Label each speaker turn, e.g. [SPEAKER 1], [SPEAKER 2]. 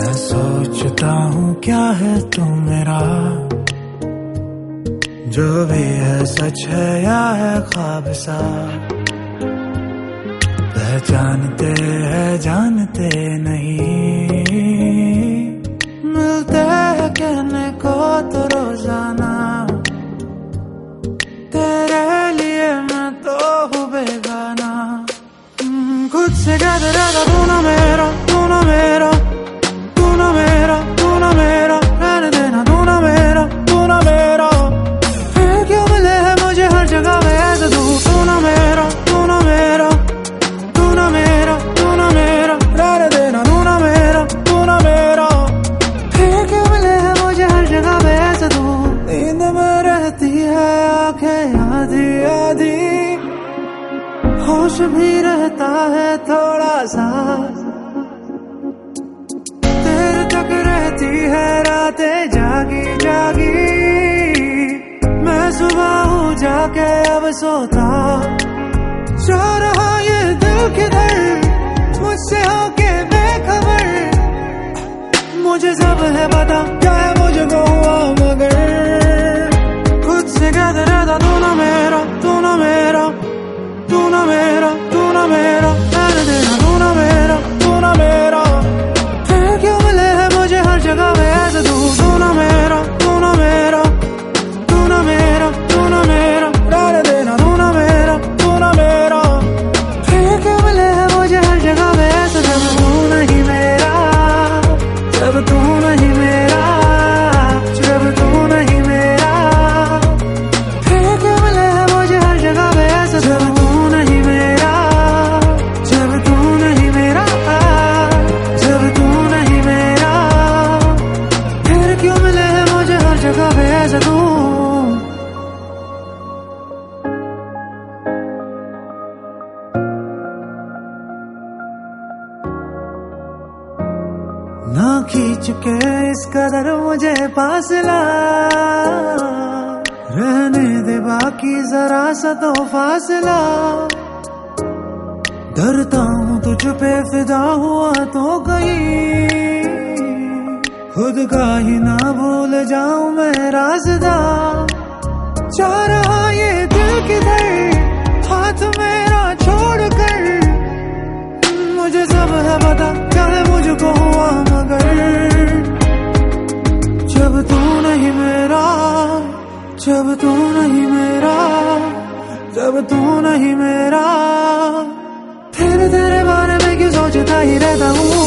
[SPEAKER 1] सोचता हूँ क्या है तू मेरा? जो भी है सच है या है ख्वाब सा? पहचानते हैं जानते नहीं। मिलते हैं कहने को तो रोज़ाना। तेरे लिए मैं तो हूँ बेगाना। हम्म, खुद से कहते रहता तू ना मेरा होश भी रहता है थोड़ा सा। देर तक रहती है, रातें जागी जागी। मैं सुबह हूँ जाके अब सोता। जा रहा ये दिल किधर? ना खींच के इस कदर मुझे फासला रहने दे बाकी जरा सा तो फासला। डरता हूँ तुझ पे फिदा हुआ तो कहीं। खुद का ही ना भूल जाऊँ मैं राजदा। चाह मुझे सब है पता है मुझको हुआ मगर जब तू नहीं मेरा, जब तू नहीं मेरा, जब तू नहीं मेरा तेरे तेरे बारे में क्यों सोचता ही रहता हूँ?